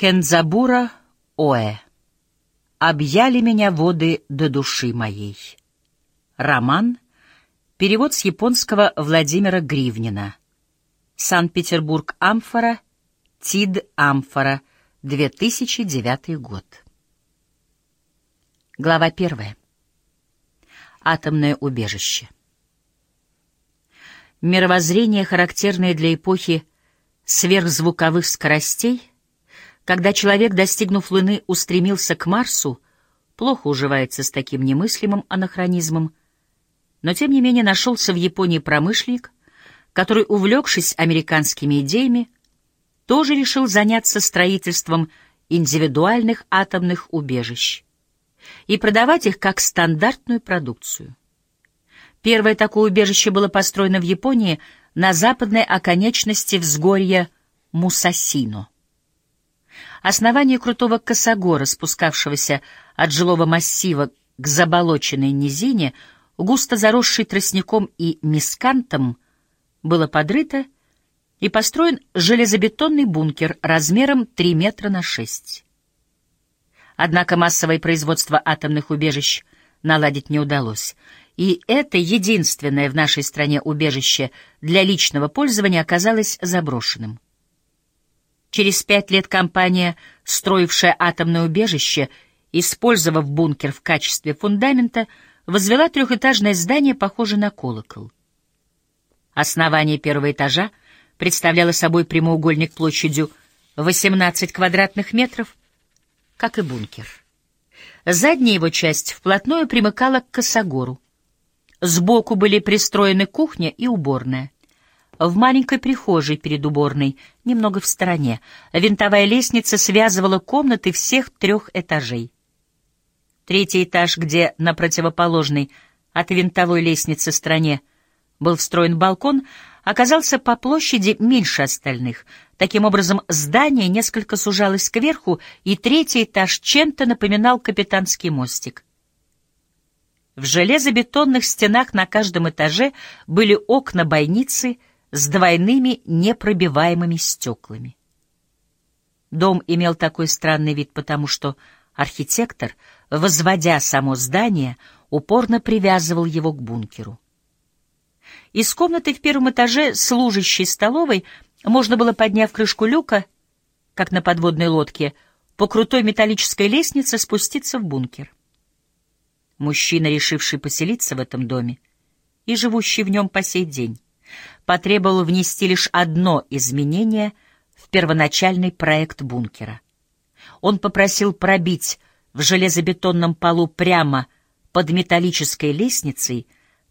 Кензабура Оэ. Объяли меня воды до души моей. Роман. Перевод с японского Владимира Гривнина. Санкт-Петербург. Амфора. Тид Амфора. 2009 год. Глава первая. Атомное убежище. Мировоззрение, характерное для эпохи сверхзвуковых скоростей, когда человек, достигнув Луны, устремился к Марсу, плохо уживается с таким немыслимым анахронизмом, но тем не менее нашелся в Японии промышленник, который, увлекшись американскими идеями, тоже решил заняться строительством индивидуальных атомных убежищ и продавать их как стандартную продукцию. Первое такое убежище было построено в Японии на западной оконечности взгорья Мусасино. Основание крутого косогора, спускавшегося от жилого массива к заболоченной низине, густо заросшей тростником и мискантом, было подрыто и построен железобетонный бункер размером 3 метра на 6. Однако массовое производство атомных убежищ наладить не удалось, и это единственное в нашей стране убежище для личного пользования оказалось заброшенным. Через пять лет компания, строившая атомное убежище, использовав бункер в качестве фундамента, возвела трехэтажное здание, похожее на колокол. Основание первого этажа представляло собой прямоугольник площадью 18 квадратных метров, как и бункер. Задняя его часть вплотную примыкала к косогору. Сбоку были пристроены кухня и уборная. В маленькой прихожей перед уборной, немного в стороне, винтовая лестница связывала комнаты всех трех этажей. Третий этаж, где на противоположной от винтовой лестницы стороне был встроен балкон, оказался по площади меньше остальных. Таким образом, здание несколько сужалось кверху, и третий этаж чем-то напоминал капитанский мостик. В железобетонных стенах на каждом этаже были окна-бойницы с двойными непробиваемыми стеклами. Дом имел такой странный вид, потому что архитектор, возводя само здание, упорно привязывал его к бункеру. Из комнаты в первом этаже, служащей столовой, можно было, подняв крышку люка, как на подводной лодке, по крутой металлической лестнице спуститься в бункер. Мужчина, решивший поселиться в этом доме и живущий в нем по сей день, потребовал внести лишь одно изменение в первоначальный проект бункера. Он попросил пробить в железобетонном полу прямо под металлической лестницей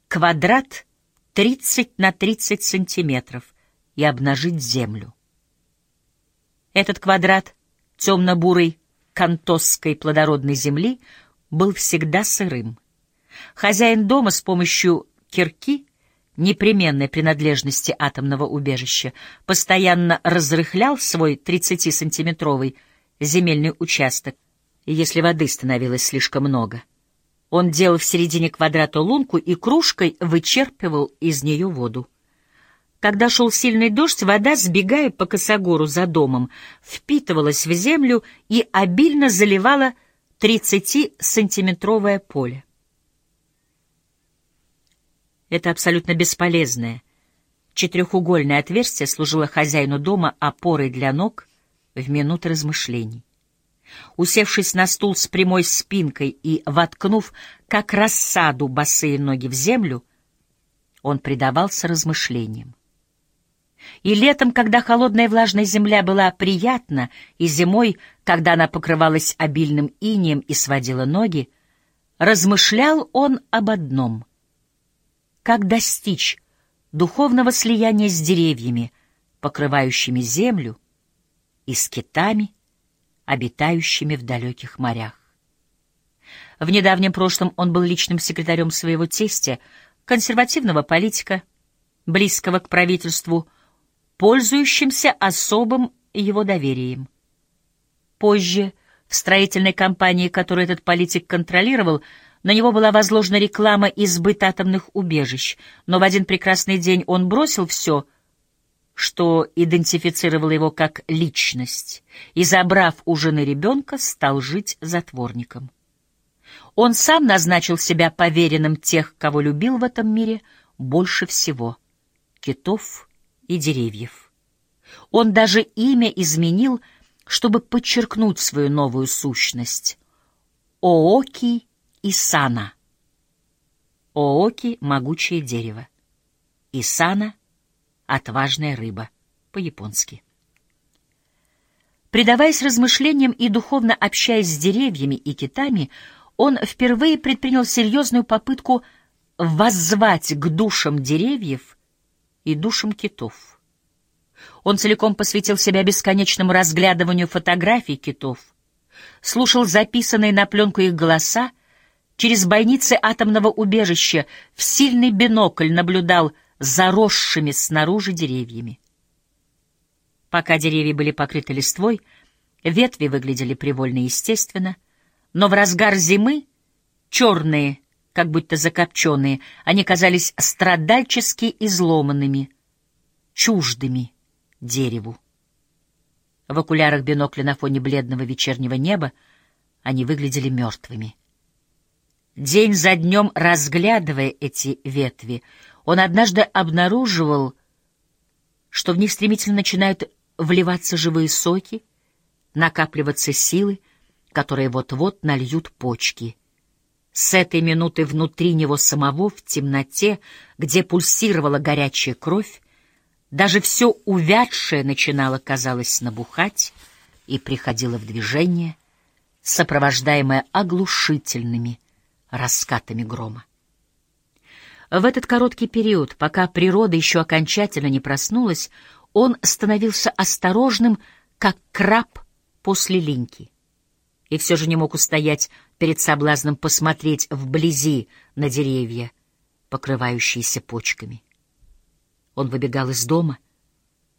квадрат 30 на 30 сантиметров и обнажить землю. Этот квадрат темно-бурой кантосской плодородной земли — был всегда сырым. Хозяин дома с помощью кирки, непременной принадлежности атомного убежища, постоянно разрыхлял свой 30-сантиметровый земельный участок, если воды становилось слишком много. Он делал в середине квадрата лунку и кружкой вычерпывал из нее воду. Когда шел сильный дождь, вода, сбегая по косогору за домом, впитывалась в землю и обильно заливала 30-сантиметровое поле. Это абсолютно бесполезное четырехугольное отверстие служило хозяину дома опорой для ног в минуты размышлений. Усевшись на стул с прямой спинкой и воткнув, как рассаду, босые ноги в землю, он предавался размышлениям. И летом, когда холодная влажная земля была приятна, и зимой, когда она покрывалась обильным инием и сводила ноги, размышлял он об одном — как достичь духовного слияния с деревьями, покрывающими землю, и с китами, обитающими в далеких морях. В недавнем прошлом он был личным секретарем своего тестя, консервативного политика, близкого к правительству, пользующимся особым его доверием. Позже, в строительной компании, которую этот политик контролировал, на него была возложена реклама избыт атомных убежищ, но в один прекрасный день он бросил все, что идентифицировало его как личность, и, забрав у жены ребенка, стал жить затворником. Он сам назначил себя поверенным тех, кого любил в этом мире больше всего — китов и деревьев. Он даже имя изменил, чтобы подчеркнуть свою новую сущность — Ооки Исана. Ооки — могучее дерево. Исана — отважная рыба, по-японски. Предаваясь размышлениям и духовно общаясь с деревьями и китами, он впервые предпринял серьезную попытку воззвать к душам деревьев и душам китов. Он целиком посвятил себя бесконечному разглядыванию фотографий китов, слушал записанные на пленку их голоса, через бойницы атомного убежища в сильный бинокль наблюдал заросшими снаружи деревьями. Пока деревья были покрыты листвой, ветви выглядели привольно естественно, но в разгар зимы, черные, как будто закопченные, они казались страдальчески изломанными, чуждыми дереву. В окулярах бинокля на фоне бледного вечернего неба они выглядели мертвыми. День за днем разглядывая эти ветви, он однажды обнаруживал, что в них стремительно начинают вливаться живые соки, накапливаться силы, которые вот-вот нальют почки. С этой минуты внутри него самого, в темноте, где пульсировала горячая кровь, даже все увядшее начинало, казалось, набухать и приходило в движение, сопровождаемое оглушительными раскатами грома. В этот короткий период, пока природа еще окончательно не проснулась, он становился осторожным, как краб после линьки. И все же не мог устоять перед соблазном посмотреть вблизи на деревья, покрывающиеся почками. Он выбегал из дома.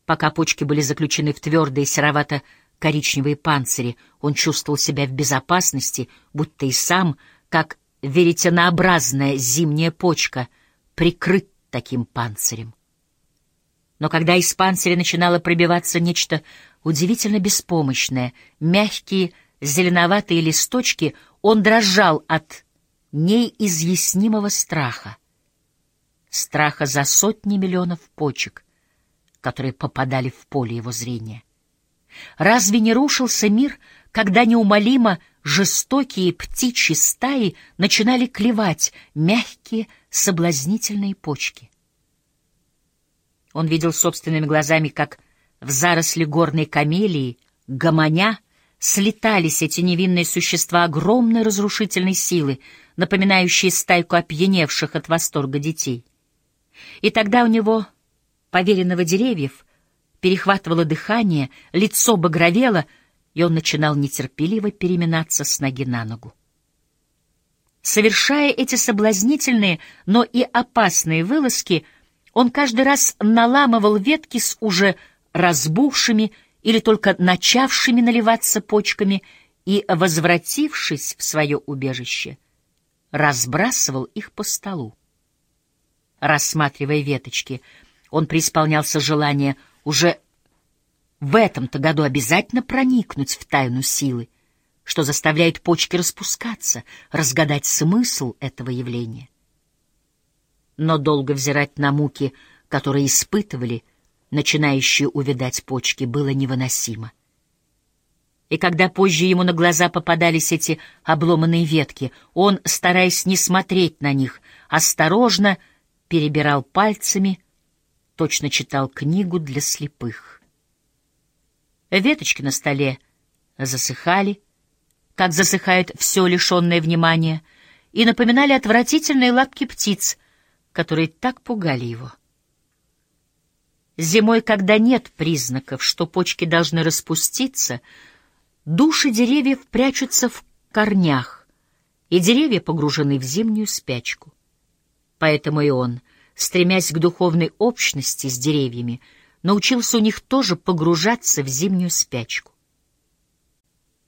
Пока почки были заключены в твердые серовато-коричневые панцири, он чувствовал себя в безопасности, будто и сам, как веретенообразная зимняя почка, прикрыт таким панцирем. Но когда из панциря начинало пробиваться нечто удивительно беспомощное, мягкие зеленоватые листочки, он дрожал от неизъяснимого страха страха за сотни миллионов почек, которые попадали в поле его зрения. Разве не рушился мир, когда неумолимо жестокие птичьи стаи начинали клевать мягкие соблазнительные почки? Он видел собственными глазами, как в заросли горной камелии, гомоня, слетались эти невинные существа огромной разрушительной силы, напоминающие стайку опьяневших от восторга детей. И тогда у него, поверенного деревьев, перехватывало дыхание, лицо багровело, и он начинал нетерпеливо переминаться с ноги на ногу. Совершая эти соблазнительные, но и опасные вылазки, он каждый раз наламывал ветки с уже разбухшими или только начавшими наливаться почками и, возвратившись в свое убежище, разбрасывал их по столу рассматривая веточки. Он преисполнялся желания уже в этом-то году обязательно проникнуть в тайну силы, что заставляет почки распускаться, разгадать смысл этого явления. Но долго взирать на муки, которые испытывали начинающие увядать почки, было невыносимо. И когда позже ему на глаза попадались эти обломанные ветки, он, стараясь не смотреть на них, осторожно перебирал пальцами, точно читал книгу для слепых. Веточки на столе засыхали, как засыхает все лишенное внимания, и напоминали отвратительные лапки птиц, которые так пугали его. Зимой, когда нет признаков, что почки должны распуститься, души деревьев прячутся в корнях, и деревья погружены в зимнюю спячку. Поэтому и он, стремясь к духовной общности с деревьями, научился у них тоже погружаться в зимнюю спячку.